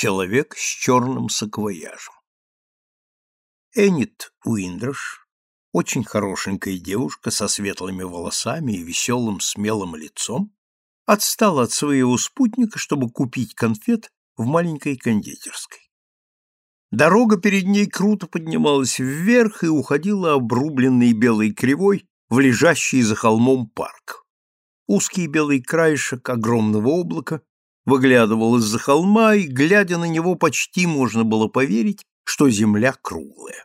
Человек с черным саквояжем. Эннет Уиндрош, очень хорошенькая девушка со светлыми волосами и веселым смелым лицом, отстала от своего спутника, чтобы купить конфет в маленькой кондитерской. Дорога перед ней круто поднималась вверх и уходила обрубленной белой кривой в лежащий за холмом парк. Узкий белый краешек огромного облака выглядывал из-за холма, и, глядя на него, почти можно было поверить, что земля круглая.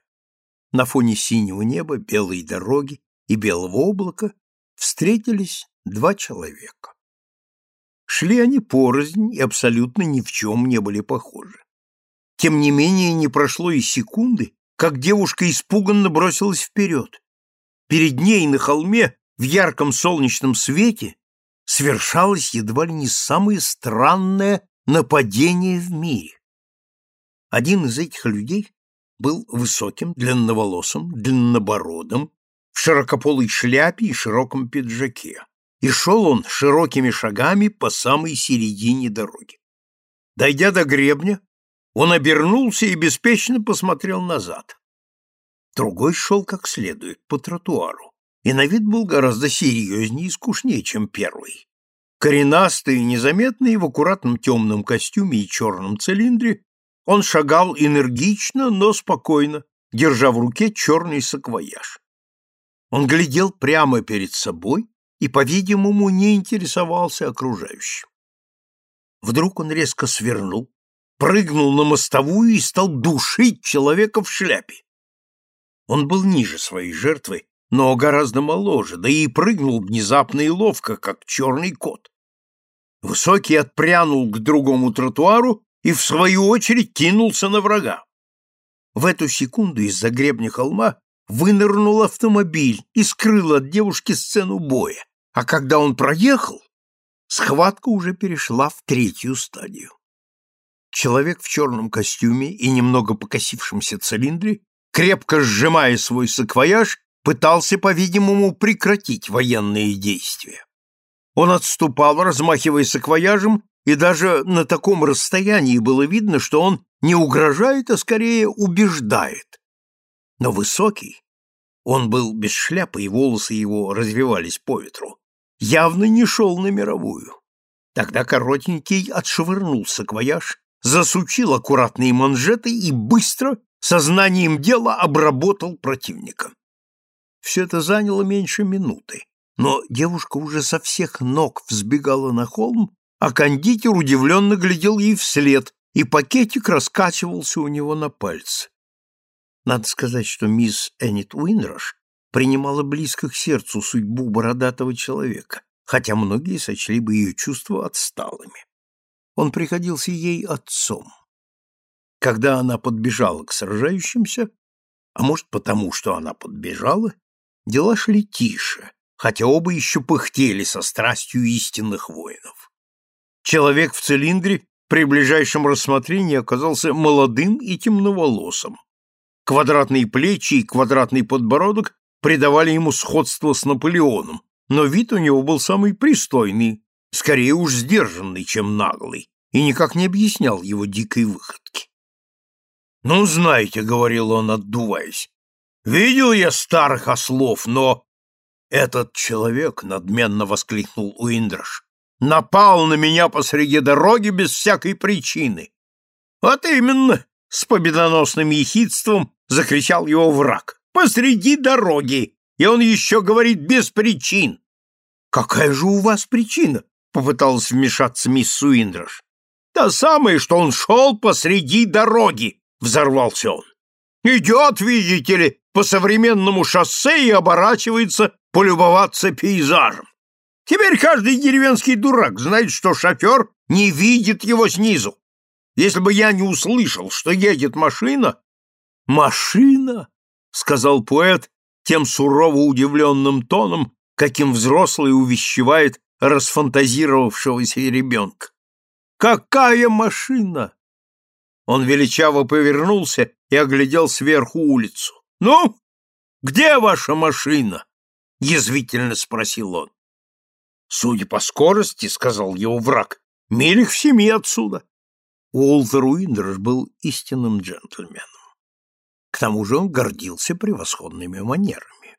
На фоне синего неба, белой дороги и белого облака встретились два человека. Шли они порознь и абсолютно ни в чем не были похожи. Тем не менее, не прошло и секунды, как девушка испуганно бросилась вперед. Перед ней на холме в ярком солнечном свете свершалось едва ли не самое странное нападение в мире. Один из этих людей был высоким, длинноволосым, длиннобородым, в широкополой шляпе и широком пиджаке, и шел он широкими шагами по самой середине дороги. Дойдя до гребня, он обернулся и беспечно посмотрел назад. Другой шел как следует, по тротуару и на вид был гораздо серьезнее и скучнее, чем первый. Коренастый и незаметный, в аккуратном темном костюме и черном цилиндре, он шагал энергично, но спокойно, держа в руке черный саквояж. Он глядел прямо перед собой и, по-видимому, не интересовался окружающим. Вдруг он резко свернул, прыгнул на мостовую и стал душить человека в шляпе. Он был ниже своей жертвы но гораздо моложе, да и прыгнул внезапно и ловко, как черный кот. Высокий отпрянул к другому тротуару и, в свою очередь, кинулся на врага. В эту секунду из-за гребня холма вынырнул автомобиль и скрыл от девушки сцену боя, а когда он проехал, схватка уже перешла в третью стадию. Человек в черном костюме и немного покосившемся цилиндре, крепко сжимая свой саквояж, пытался, по-видимому, прекратить военные действия. Он отступал, размахивая саквояжем, и даже на таком расстоянии было видно, что он не угрожает, а скорее убеждает. Но высокий, он был без шляпы, и волосы его развивались по ветру, явно не шел на мировую. Тогда коротенький отшвырнул саквояж, засучил аккуратные манжеты и быстро, сознанием дела, обработал противника. Все это заняло меньше минуты, но девушка уже со всех ног взбегала на холм, а кондитер удивленно глядел ей вслед, и пакетик раскачивался у него на пальце. Надо сказать, что мисс Эннет Уинрош принимала близко к сердцу судьбу бородатого человека, хотя многие сочли бы ее чувства отсталыми. Он приходился ей отцом. Когда она подбежала к сражающимся, а может потому, что она подбежала, Дела шли тише, хотя оба еще пыхтели со страстью истинных воинов. Человек в цилиндре при ближайшем рассмотрении оказался молодым и темноволосым. Квадратные плечи и квадратный подбородок придавали ему сходство с Наполеоном, но вид у него был самый пристойный, скорее уж сдержанный, чем наглый, и никак не объяснял его дикой выходки. «Ну, знаете», — говорил он, отдуваясь, Видел я старых ослов, но... Этот человек, — надменно воскликнул Уиндрош, — напал на меня посреди дороги без всякой причины. Вот именно, — с победоносным ехидством закричал его враг. Посреди дороги! И он еще говорит без причин. Какая же у вас причина? — попыталась вмешаться мисс Уиндрош. Та самая, что он шел посреди дороги, — взорвался он. Идет, видите ли, по современному шоссе и оборачивается полюбоваться пейзажем. Теперь каждый деревенский дурак знает, что шофер не видит его снизу. Если бы я не услышал, что едет машина... «Машина?» — сказал поэт тем сурово удивленным тоном, каким взрослый увещевает расфантазировавшегося ребенка. «Какая машина?» Он величаво повернулся и оглядел сверху улицу. «Ну, где ваша машина?» — язвительно спросил он. «Судя по скорости, — сказал его враг, — милях в семи отсюда. Уолтер Уиндрш был истинным джентльменом. К тому же он гордился превосходными манерами.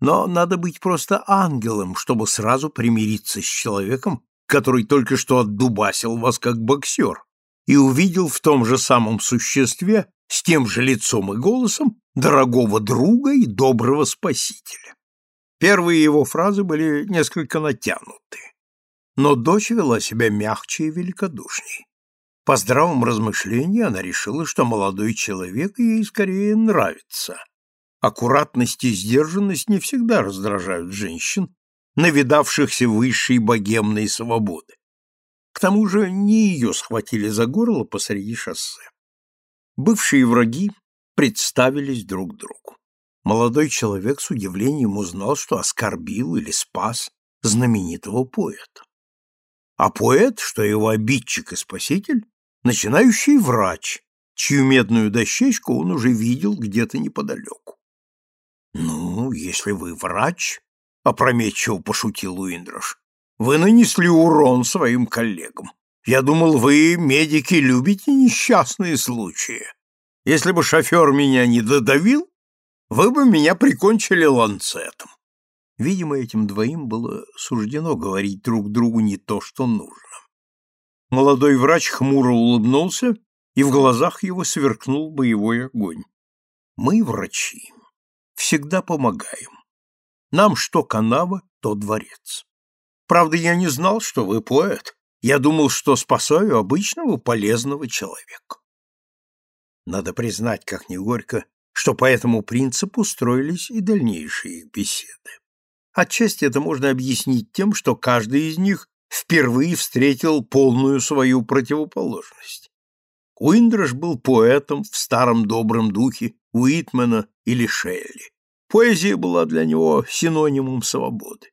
Но надо быть просто ангелом, чтобы сразу примириться с человеком, который только что отдубасил вас как боксер, и увидел в том же самом существе, с тем же лицом и голосом, дорогого друга и доброго спасителя. Первые его фразы были несколько натянуты, но дочь вела себя мягче и великодушней. По здравом размышлении она решила, что молодой человек ей скорее нравится. Аккуратность и сдержанность не всегда раздражают женщин, навидавшихся высшей богемной свободы. К тому же не ее схватили за горло посреди шоссе. Бывшие враги представились друг другу. Молодой человек с удивлением узнал, что оскорбил или спас знаменитого поэта. А поэт, что его обидчик и спаситель, начинающий врач, чью медную дощечку он уже видел где-то неподалеку. «Ну, если вы врач», — опрометчиво пошутил Уиндрош, — «вы нанесли урон своим коллегам. Я думал, вы, медики, любите несчастные случаи. Если бы шофер меня не додавил, вы бы меня прикончили ланцетом». Видимо, этим двоим было суждено говорить друг другу не то, что нужно. Молодой врач хмуро улыбнулся, и в глазах его сверкнул боевой огонь. Мы, врачи, всегда помогаем. Нам что канава, то дворец. Правда, я не знал, что вы поэт. Я думал, что спасаю обычного полезного человека. Надо признать, как ни горько, что по этому принципу строились и дальнейшие их беседы. Отчасти это можно объяснить тем, что каждый из них впервые встретил полную свою противоположность. Уиндраш был поэтом в старом добром духе Уитмена или Шелли. Поэзия была для него синонимом свободы.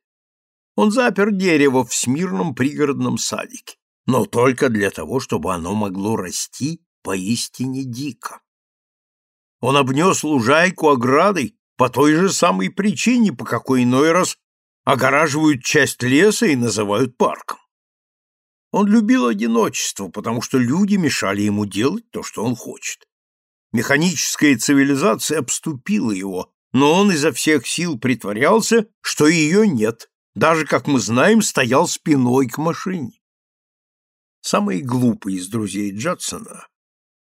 Он запер дерево в смирном пригородном садике, но только для того, чтобы оно могло расти поистине дико. Он обнес лужайку оградой по той же самой причине, по какой иной раз огораживают часть леса и называют парком. Он любил одиночество, потому что люди мешали ему делать то, что он хочет. Механическая цивилизация обступила его, но он изо всех сил притворялся, что ее нет, даже, как мы знаем, стоял спиной к машине. Самые глупые из друзей Джадсона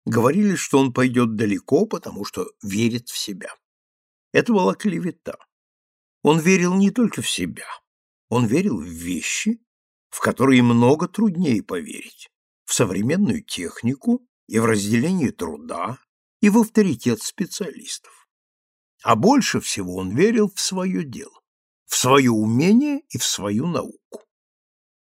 говорили, что он пойдет далеко, потому что верит в себя. Это была клевета. Он верил не только в себя, он верил в вещи, в которые много труднее поверить, в современную технику и в разделение труда, и в авторитет специалистов. А больше всего он верил в свое дело, в свое умение и в свою науку.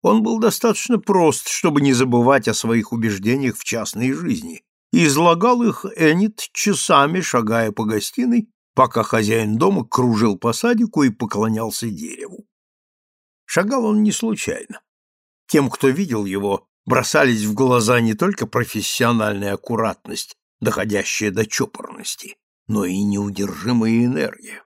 Он был достаточно прост, чтобы не забывать о своих убеждениях в частной жизни, и излагал их Энит часами, шагая по гостиной пока хозяин дома кружил по садику и поклонялся дереву. Шагал он не случайно. Тем, кто видел его, бросались в глаза не только профессиональная аккуратность, доходящая до чопорности, но и неудержимая энергия.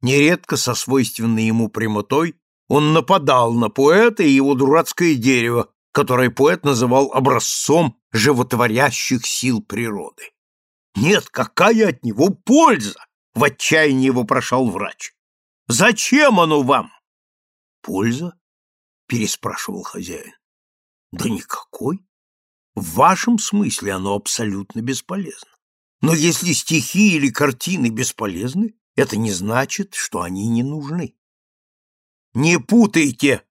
Нередко со свойственной ему прямотой он нападал на поэта и его дурацкое дерево, которое поэт называл образцом животворящих сил природы. Нет, какая от него польза! В отчаянии вопрошал врач. «Зачем оно вам?» «Польза?» — переспрашивал хозяин. «Да никакой. В вашем смысле оно абсолютно бесполезно. Но если стихи или картины бесполезны, это не значит, что они не нужны. Не путайте!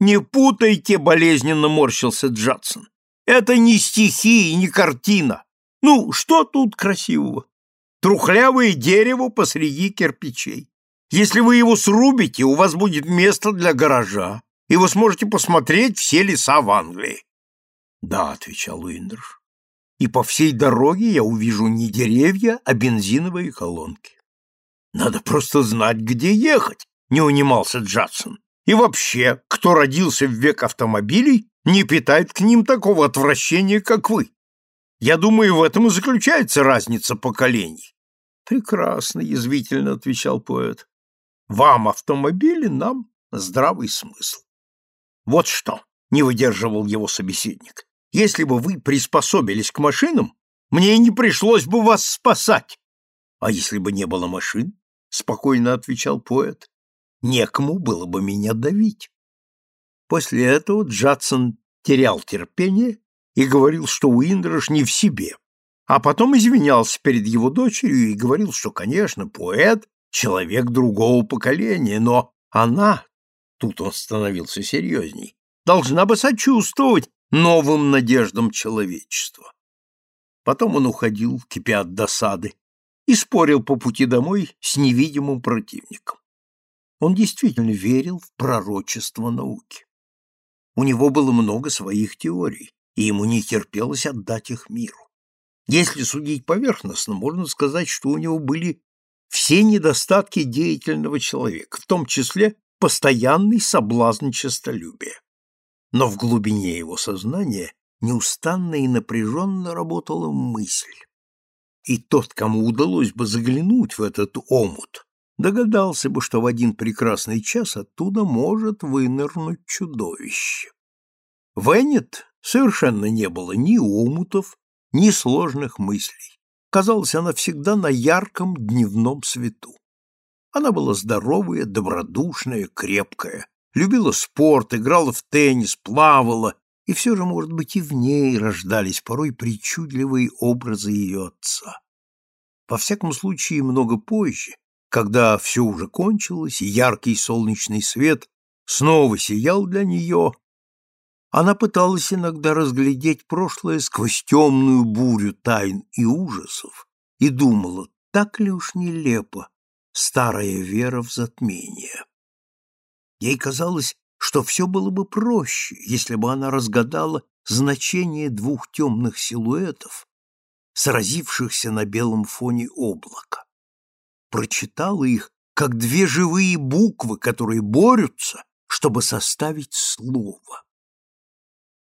Не путайте, болезненно морщился Джадсон. Это не стихи и не картина. Ну, что тут красивого? трухлявое дерево посреди кирпичей. Если вы его срубите, у вас будет место для гаража, и вы сможете посмотреть все леса в Англии. — Да, — отвечал Уиндерш, — и по всей дороге я увижу не деревья, а бензиновые колонки. — Надо просто знать, где ехать, — не унимался Джадсон. И вообще, кто родился в век автомобилей, не питает к ним такого отвращения, как вы. Я думаю, в этом и заключается разница поколений. Прекрасно, язвительно отвечал поэт. Вам автомобили, нам здравый смысл. Вот что, не выдерживал его собеседник. Если бы вы приспособились к машинам, мне не пришлось бы вас спасать. А если бы не было машин, спокойно отвечал поэт, некому было бы меня давить. После этого Джадсон терял терпение и говорил, что Уиндрош не в себе, а потом извинялся перед его дочерью и говорил, что, конечно, поэт — человек другого поколения, но она, тут он становился серьезней, должна бы сочувствовать новым надеждам человечества. Потом он уходил, кипя от досады, и спорил по пути домой с невидимым противником. Он действительно верил в пророчество науки. У него было много своих теорий, и ему не терпелось отдать их миру. Если судить поверхностно, можно сказать, что у него были все недостатки деятельного человека, в том числе постоянный соблазн честолюбия. Но в глубине его сознания неустанно и напряженно работала мысль. И тот, кому удалось бы заглянуть в этот омут, догадался бы, что в один прекрасный час оттуда может вынырнуть чудовище. В Эннет совершенно не было ни омутов, ни сложных мыслей. Казалось, она всегда на ярком дневном свету. Она была здоровая, добродушная, крепкая, любила спорт, играла в теннис, плавала, и все же, может быть, и в ней рождались порой причудливые образы ее отца. Во всяком случае, много позже, когда все уже кончилось, и яркий солнечный свет снова сиял для нее, она пыталась иногда разглядеть прошлое сквозь темную бурю тайн и ужасов и думала, так ли уж нелепо старая вера в затмение. Ей казалось, что все было бы проще, если бы она разгадала значение двух темных силуэтов, сразившихся на белом фоне облака. Прочитала их, как две живые буквы, которые борются, чтобы составить слово.